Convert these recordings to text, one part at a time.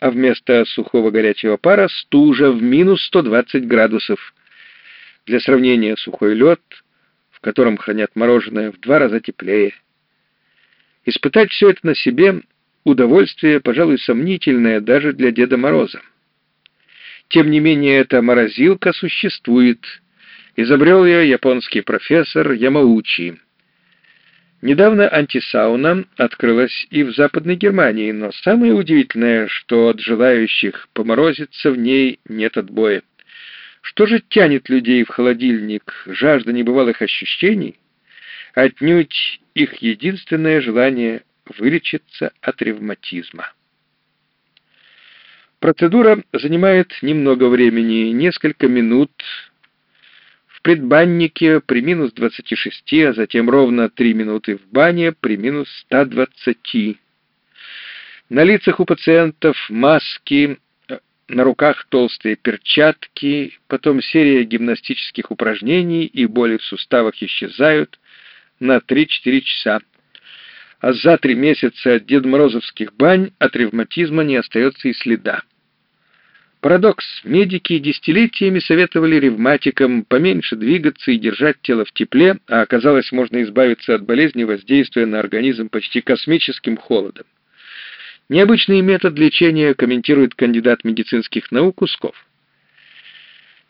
а вместо сухого горячего пара стужа в минус 120 градусов. Для сравнения, сухой лед, в котором хранят мороженое, в два раза теплее. Испытать все это на себе — удовольствие, пожалуй, сомнительное даже для Деда Мороза. Тем не менее, эта морозилка существует. Изобрел ее японский профессор Ямаучи. Недавно антисауна открылась и в Западной Германии, но самое удивительное, что от желающих поморозиться в ней нет отбоя. Что же тянет людей в холодильник? Жажда небывалых ощущений? Отнюдь их единственное желание вылечиться от ревматизма. Процедура занимает немного времени, несколько минут, предбаннике при минус 26, а затем ровно 3 минуты в бане при минус 120. На лицах у пациентов маски, на руках толстые перчатки, потом серия гимнастических упражнений, и боли в суставах исчезают на 3-4 часа. А за три месяца от Дед бань от ревматизма не остается и следа. Парадокс. Медики десятилетиями советовали ревматикам поменьше двигаться и держать тело в тепле, а оказалось, можно избавиться от болезни, воздействуя на организм почти космическим холодом. Необычный метод лечения комментирует кандидат медицинских наук Усков.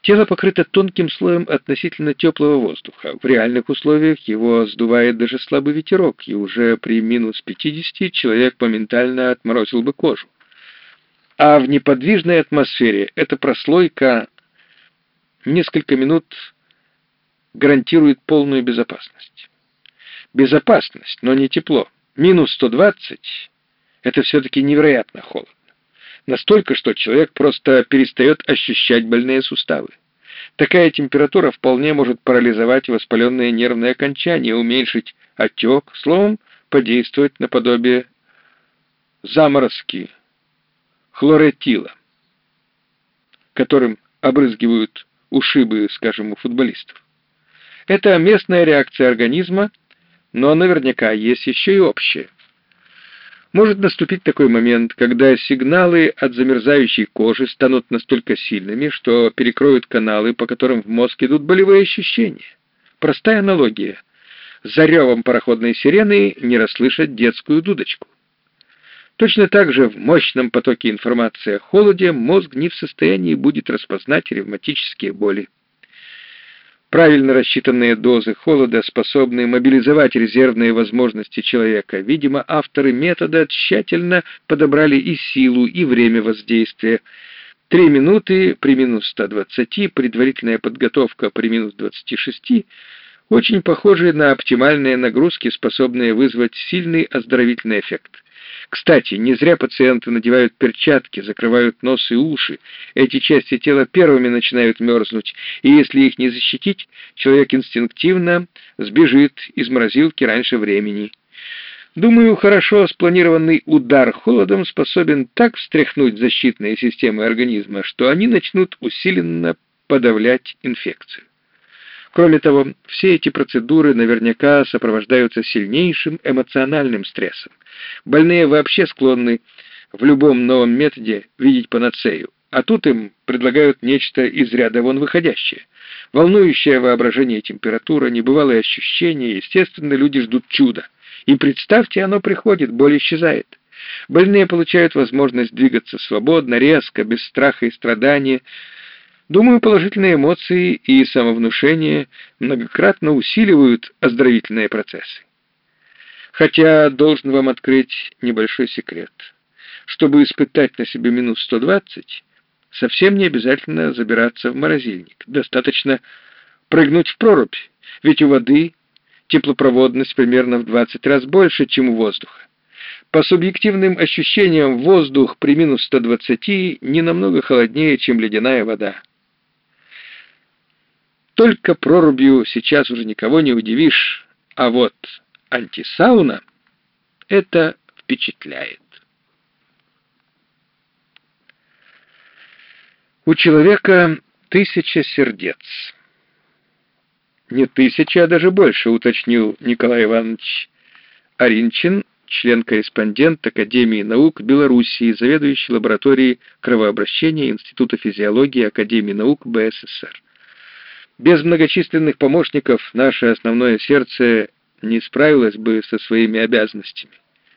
Тело покрыто тонким слоем относительно теплого воздуха. В реальных условиях его сдувает даже слабый ветерок, и уже при минус 50 человек моментально отморозил бы кожу. А в неподвижной атмосфере эта прослойка несколько минут гарантирует полную безопасность. Безопасность, но не тепло. Минус 120 — это все-таки невероятно холодно. Настолько, что человек просто перестает ощущать больные суставы. Такая температура вполне может парализовать воспаленное нервное окончание, уменьшить отек, словом, подействовать наподобие заморозки, хлоретила, которым обрызгивают ушибы, скажем, у футболистов. Это местная реакция организма, но наверняка есть еще и общая. Может наступить такой момент, когда сигналы от замерзающей кожи станут настолько сильными, что перекроют каналы, по которым в мозг идут болевые ощущения. Простая аналогия. За ревом пароходной сирены не расслышать детскую дудочку. Точно так же в мощном потоке информации о холоде мозг не в состоянии будет распознать ревматические боли. Правильно рассчитанные дозы холода способны мобилизовать резервные возможности человека. Видимо, авторы метода тщательно подобрали и силу, и время воздействия. Три минуты при минус 120, предварительная подготовка при минус 26 очень похожи на оптимальные нагрузки, способные вызвать сильный оздоровительный эффект. Кстати, не зря пациенты надевают перчатки, закрывают нос и уши. Эти части тела первыми начинают мерзнуть, и если их не защитить, человек инстинктивно сбежит из морозилки раньше времени. Думаю, хорошо спланированный удар холодом способен так встряхнуть защитные системы организма, что они начнут усиленно подавлять инфекцию. Кроме того, все эти процедуры наверняка сопровождаются сильнейшим эмоциональным стрессом. Больные вообще склонны в любом новом методе видеть панацею, а тут им предлагают нечто из ряда вон выходящее. Волнующее воображение температура, небывалые ощущения, естественно, люди ждут чуда. И представьте, оно приходит, боль исчезает. Больные получают возможность двигаться свободно, резко, без страха и страдания, Думаю, положительные эмоции и самовнушение многократно усиливают оздоровительные процессы. Хотя должен вам открыть небольшой секрет. Чтобы испытать на себе минус 120, совсем не обязательно забираться в морозильник. Достаточно прыгнуть в прорубь, ведь у воды теплопроводность примерно в 20 раз больше, чем у воздуха. По субъективным ощущениям, воздух при минус 120 не намного холоднее, чем ледяная вода. Только прорубью сейчас уже никого не удивишь, а вот антисауна — это впечатляет. У человека тысяча сердец. Не тысяча, а даже больше, уточнил Николай Иванович Аринчин, член-корреспондент Академии наук Белоруссии, заведующий лабораторией кровообращения Института физиологии Академии наук БССР. Без многочисленных помощников наше основное сердце не справилось бы со своими обязанностями.